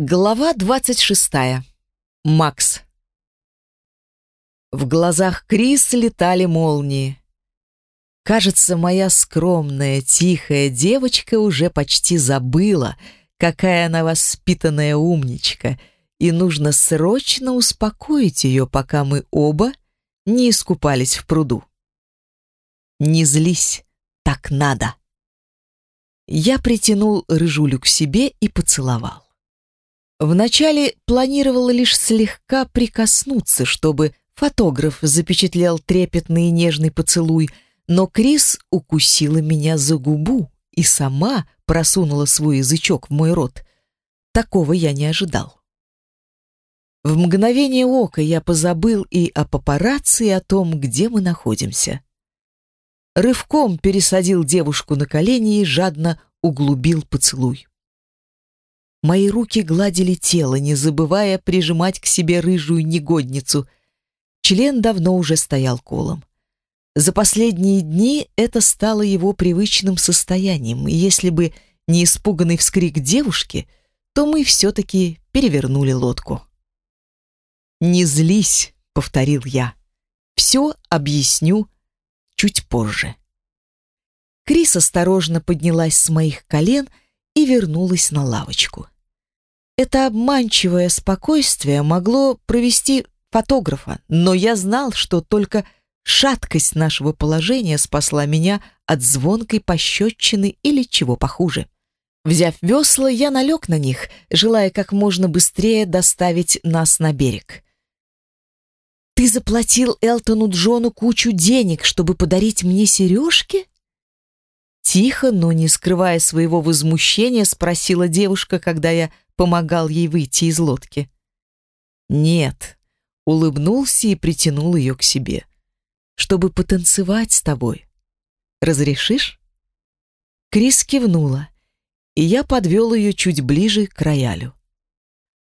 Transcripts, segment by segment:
Глава 26. Макс. В глазах Крис летали молнии. Кажется, моя скромная, тихая девочка уже почти забыла, какая она воспитанная умничка, и нужно срочно успокоить ее, пока мы оба не искупались в пруду. Не злись, так надо. Я притянул Рыжулю к себе и поцеловал. Вначале планировала лишь слегка прикоснуться, чтобы фотограф запечатлел трепетный и нежный поцелуй, но Крис укусила меня за губу и сама просунула свой язычок в мой рот. Такого я не ожидал. В мгновение ока я позабыл и о папарацци, и о том, где мы находимся. Рывком пересадил девушку на колени и жадно углубил поцелуй. Мои руки гладили тело, не забывая прижимать к себе рыжую негодницу. Член давно уже стоял колом. За последние дни это стало его привычным состоянием, и если бы не испуганный вскрик девушки, то мы все-таки перевернули лодку. «Не злись», — повторил я. «Все объясню чуть позже». Крис осторожно поднялась с моих колен и, вернулась на лавочку. Это обманчивое спокойствие могло провести фотографа, но я знал, что только шаткость нашего положения спасла меня от звонкой пощечины или чего похуже. Взяв весла, я налег на них, желая как можно быстрее доставить нас на берег. «Ты заплатил Элтону Джону кучу денег, чтобы подарить мне сережки?» Тихо, но не скрывая своего возмущения, спросила девушка, когда я помогал ей выйти из лодки. «Нет», — улыбнулся и притянул ее к себе. «Чтобы потанцевать с тобой. Разрешишь?» Крис кивнула, и я подвел ее чуть ближе к роялю.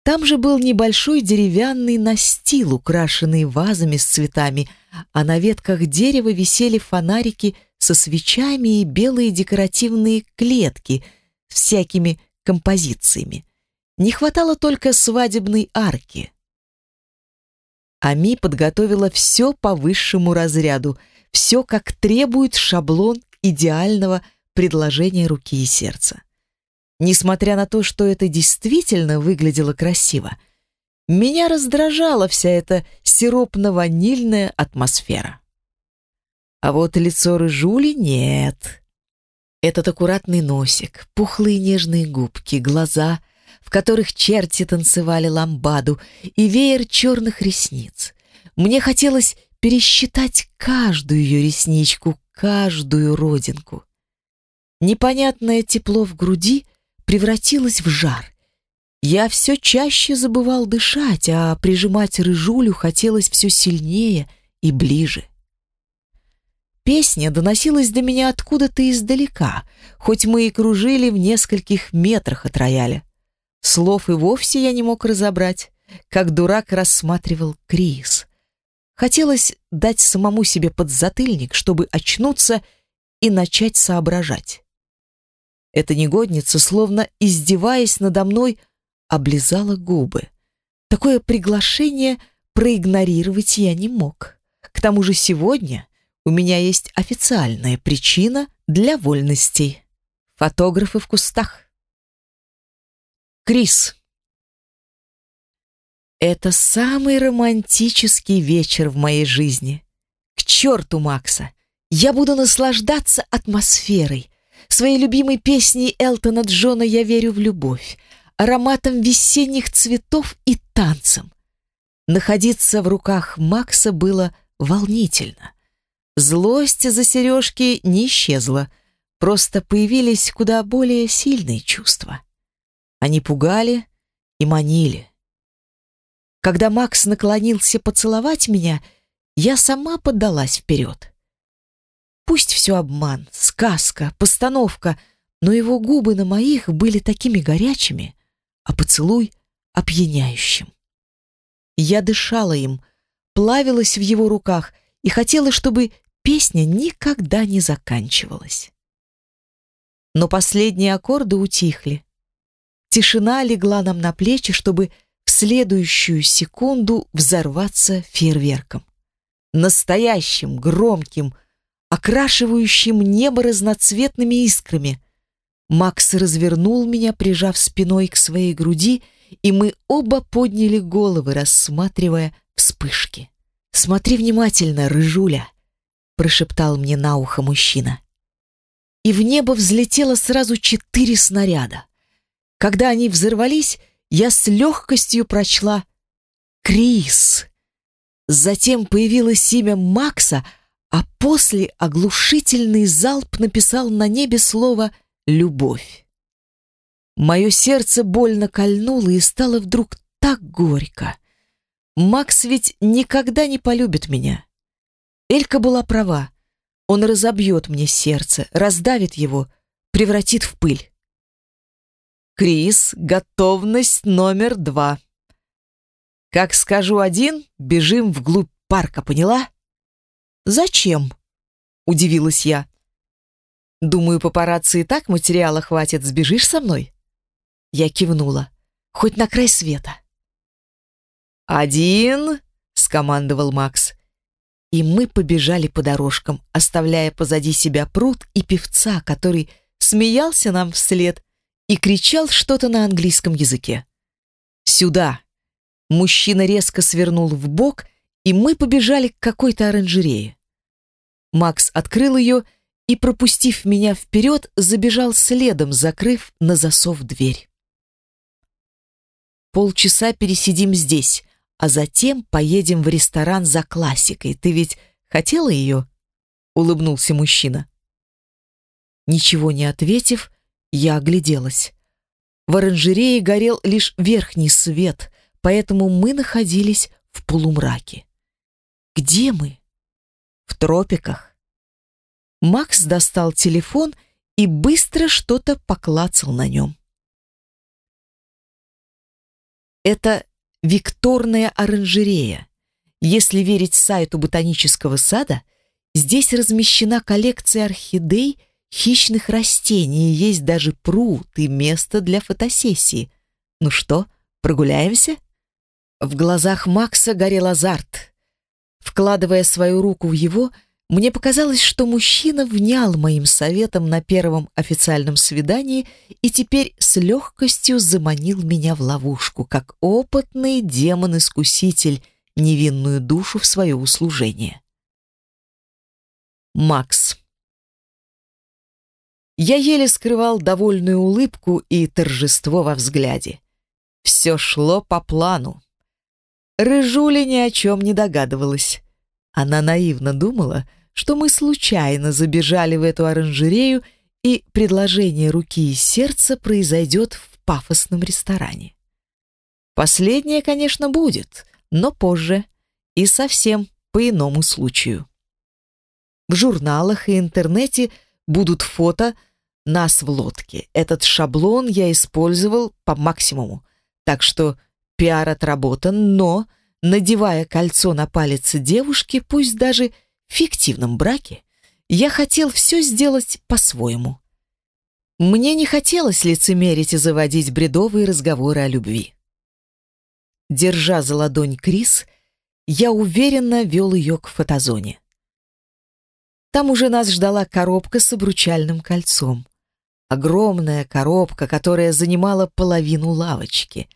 Там же был небольшой деревянный настил, украшенный вазами с цветами, а на ветках дерева висели фонарики со свечами и белые декоративные клетки с всякими композициями. Не хватало только свадебной арки. Ами подготовила все по высшему разряду, все как требует шаблон идеального предложения руки и сердца. Несмотря на то, что это действительно выглядело красиво, меня раздражала вся эта сиропно-ванильная атмосфера. А вот лицо рыжули нет. Этот аккуратный носик, пухлые нежные губки, глаза, в которых черти танцевали ламбаду, и веер черных ресниц. Мне хотелось пересчитать каждую ее ресничку, каждую родинку. Непонятное тепло в груди превратилось в жар. Я все чаще забывал дышать, а прижимать рыжулю хотелось все сильнее и ближе. Песня доносилась до меня откуда-то издалека, хоть мы и кружили в нескольких метрах от рояля. Слов и вовсе я не мог разобрать, как дурак рассматривал Крис. Хотелось дать самому себе подзатыльник, чтобы очнуться и начать соображать. Эта негодница, словно издеваясь надо мной, облизала губы. Такое приглашение проигнорировать я не мог. К тому же сегодня у меня есть официальная причина для вольностей. Фотографы в кустах. Крис. Это самый романтический вечер в моей жизни. К черту Макса! Я буду наслаждаться атмосферой, Своей любимой песней Элтона Джона «Я верю в любовь», ароматом весенних цветов и танцем. Находиться в руках Макса было волнительно. Злость за сережки не исчезла, просто появились куда более сильные чувства. Они пугали и манили. Когда Макс наклонился поцеловать меня, я сама поддалась вперед. Пусть все обман, сказка, постановка, но его губы на моих были такими горячими, а поцелуй — опьяняющим. Я дышала им, плавилась в его руках и хотела, чтобы песня никогда не заканчивалась. Но последние аккорды утихли. Тишина легла нам на плечи, чтобы в следующую секунду взорваться фейерверком. Настоящим, громким, окрашивающим небо разноцветными искрами. Макс развернул меня, прижав спиной к своей груди, и мы оба подняли головы, рассматривая вспышки. «Смотри внимательно, рыжуля!» — прошептал мне на ухо мужчина. И в небо взлетело сразу четыре снаряда. Когда они взорвались, я с легкостью прочла «Крис». Затем появилось имя Макса, а после оглушительный залп написал на небе слово «любовь». Мое сердце больно кольнуло и стало вдруг так горько. Макс ведь никогда не полюбит меня. Элька была права. Он разобьет мне сердце, раздавит его, превратит в пыль. Крис, готовность номер два. Как скажу один, бежим вглубь парка, поняла? Зачем? Удивилась я. Думаю, папарацци и так материала хватит, сбежишь со мной? Я кивнула. Хоть на край света. «Один!» — скомандовал Макс. И мы побежали по дорожкам, оставляя позади себя пруд и певца, который смеялся нам вслед и кричал что-то на английском языке. «Сюда!» Мужчина резко свернул в бок, и мы побежали к какой-то оранжерее. Макс открыл ее и, пропустив меня вперед, забежал следом, закрыв на засов дверь. Полчаса пересидим здесь, а затем поедем в ресторан за классикой. Ты ведь хотела ее?» — улыбнулся мужчина. Ничего не ответив, я огляделась. В оранжерее горел лишь верхний свет, поэтому мы находились в полумраке. «Где мы?» «В тропиках». Макс достал телефон и быстро что-то поклацал на нем. Это Викторная оранжерея. Если верить сайту ботанического сада, здесь размещена коллекция орхидей, хищных растений, есть даже пруд и место для фотосессии. Ну что, прогуляемся? В глазах Макса горел азарт. Вкладывая свою руку в его, мне показалось, что мужчина внял моим советом на первом официальном свидании и теперь с легкостью заманил меня в ловушку, как опытный демон-искуситель, невинную душу в свое услужение. Макс. Я еле скрывал довольную улыбку и торжество во взгляде. Все шло по плану. Рыжуля ни о чем не догадывалась. Она наивно думала, что мы случайно забежали в эту оранжерею, и предложение руки и сердца произойдет в пафосном ресторане. Последнее, конечно, будет, но позже и совсем по иному случаю. В журналах и интернете будут фото нас в лодке. Этот шаблон я использовал по максимуму, так что пиар отработан, но, надевая кольцо на палец девушки, пусть даже фиктивном браке я хотел все сделать по-своему. Мне не хотелось лицемерить и заводить бредовые разговоры о любви. Держа за ладонь Крис, я уверенно вел ее к фотозоне. Там уже нас ждала коробка с обручальным кольцом. Огромная коробка, которая занимала половину лавочки.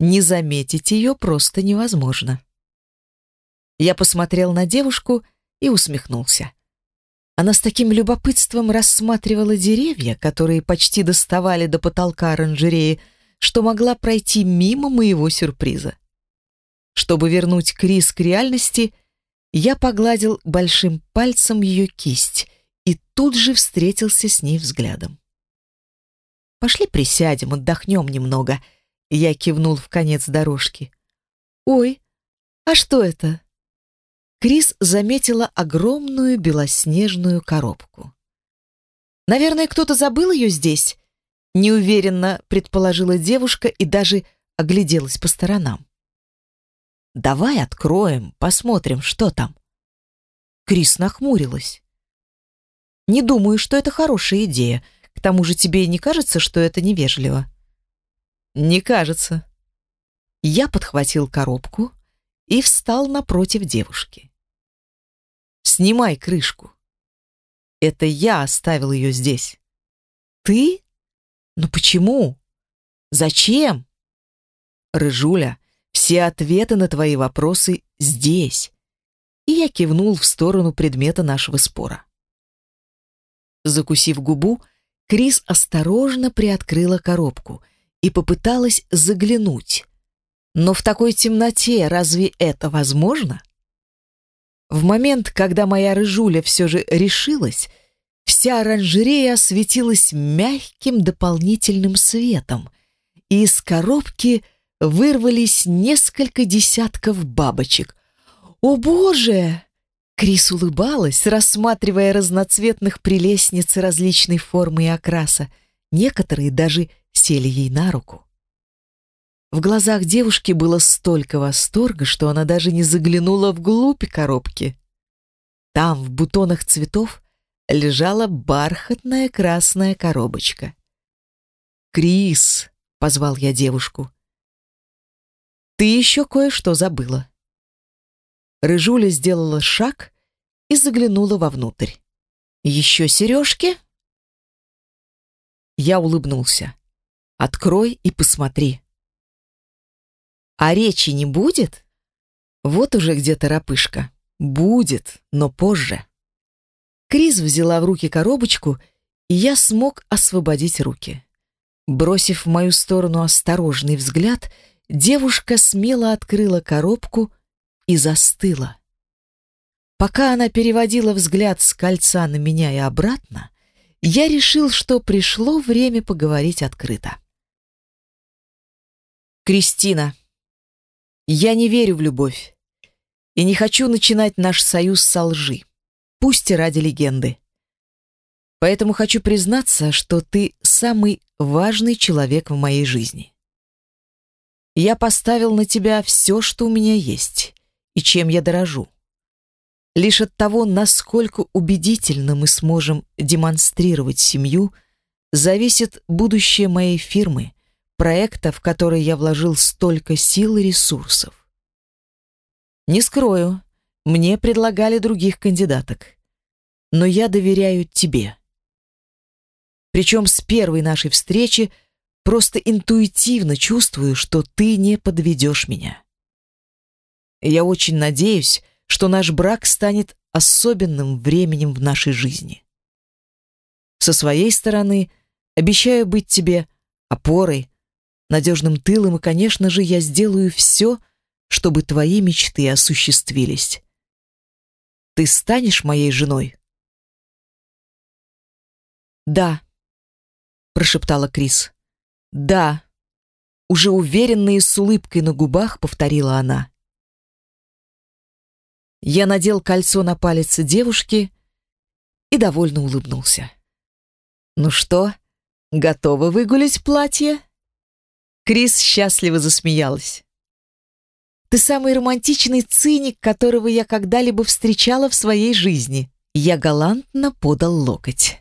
Не заметить ее просто невозможно. Я посмотрел на девушку и усмехнулся. Она с таким любопытством рассматривала деревья, которые почти доставали до потолка оранжереи, что могла пройти мимо моего сюрприза. Чтобы вернуть Крис к реальности, я погладил большим пальцем ее кисть и тут же встретился с ней взглядом. «Пошли присядем, отдохнем немного», — я кивнул в конец дорожки. «Ой, а что это?» Крис заметила огромную белоснежную коробку. «Наверное, кто-то забыл ее здесь?» Неуверенно предположила девушка и даже огляделась по сторонам. «Давай откроем, посмотрим, что там». Крис нахмурилась. «Не думаю, что это хорошая идея. К тому же тебе не кажется, что это невежливо?» Не кажется. Я подхватил коробку и встал напротив девушки. Снимай крышку. Это я оставил ее здесь. Ты? Но почему? Зачем? Рыжуля, все ответы на твои вопросы здесь. И я кивнул в сторону предмета нашего спора. Закусив губу, Крис осторожно приоткрыла коробку и попыталась заглянуть. Но в такой темноте разве это возможно? В момент, когда моя рыжуля все же решилась, вся оранжерея осветилась мягким дополнительным светом, и из коробки вырвались несколько десятков бабочек. «О, Боже!» Крис улыбалась, рассматривая разноцветных прелестниц различной формы и окраса. Некоторые даже сели ей на руку. В глазах девушки было столько восторга, что она даже не заглянула вглубь коробки. Там, в бутонах цветов, лежала бархатная красная коробочка. «Крис!» — позвал я девушку. «Ты еще кое-что забыла». Рыжуля сделала шаг и заглянула вовнутрь. «Еще сережки?» Я улыбнулся. «Открой и посмотри». «А речи не будет?» «Вот уже где торопышка. Будет, но позже». Крис взяла в руки коробочку, и я смог освободить руки. Бросив в мою сторону осторожный взгляд, девушка смело открыла коробку и застыла. Пока она переводила взгляд с кольца на меня и обратно, я решил, что пришло время поговорить открыто. «Кристина, я не верю в любовь и не хочу начинать наш союз со лжи, пусть и ради легенды. Поэтому хочу признаться, что ты самый важный человек в моей жизни. Я поставил на тебя все, что у меня есть и чем я дорожу. Лишь от того, насколько убедительно мы сможем демонстрировать семью, зависит будущее моей фирмы, проекта, в который я вложил столько сил и ресурсов. Не скрою, мне предлагали других кандидаток, но я доверяю тебе. Причем с первой нашей встречи просто интуитивно чувствую, что ты не подведешь меня. Я очень надеюсь, что наш брак станет особенным временем в нашей жизни. Со своей стороны, обещаю быть тебе опорой, надежным тылом, и, конечно же, я сделаю все, чтобы твои мечты осуществились. Ты станешь моей женой? Да, прошептала Крис. Да, уже уверенно и с улыбкой на губах повторила она. Я надел кольцо на палец девушки и довольно улыбнулся. «Ну что, готовы выгулить платье?» Крис счастливо засмеялась. «Ты самый романтичный циник, которого я когда-либо встречала в своей жизни». Я галантно подал локоть.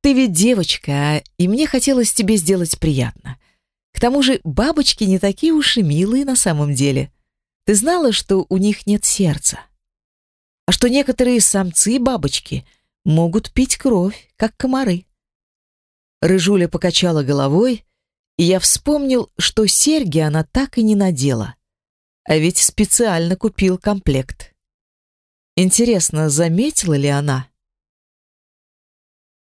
«Ты ведь девочка, а и мне хотелось тебе сделать приятно. К тому же бабочки не такие уж и милые на самом деле. Ты знала, что у них нет сердца? А что некоторые самцы-бабочки могут пить кровь, как комары? Рыжуля покачала головой, и я вспомнил, что серьги она так и не надела. А ведь специально купил комплект. Интересно, заметила ли она?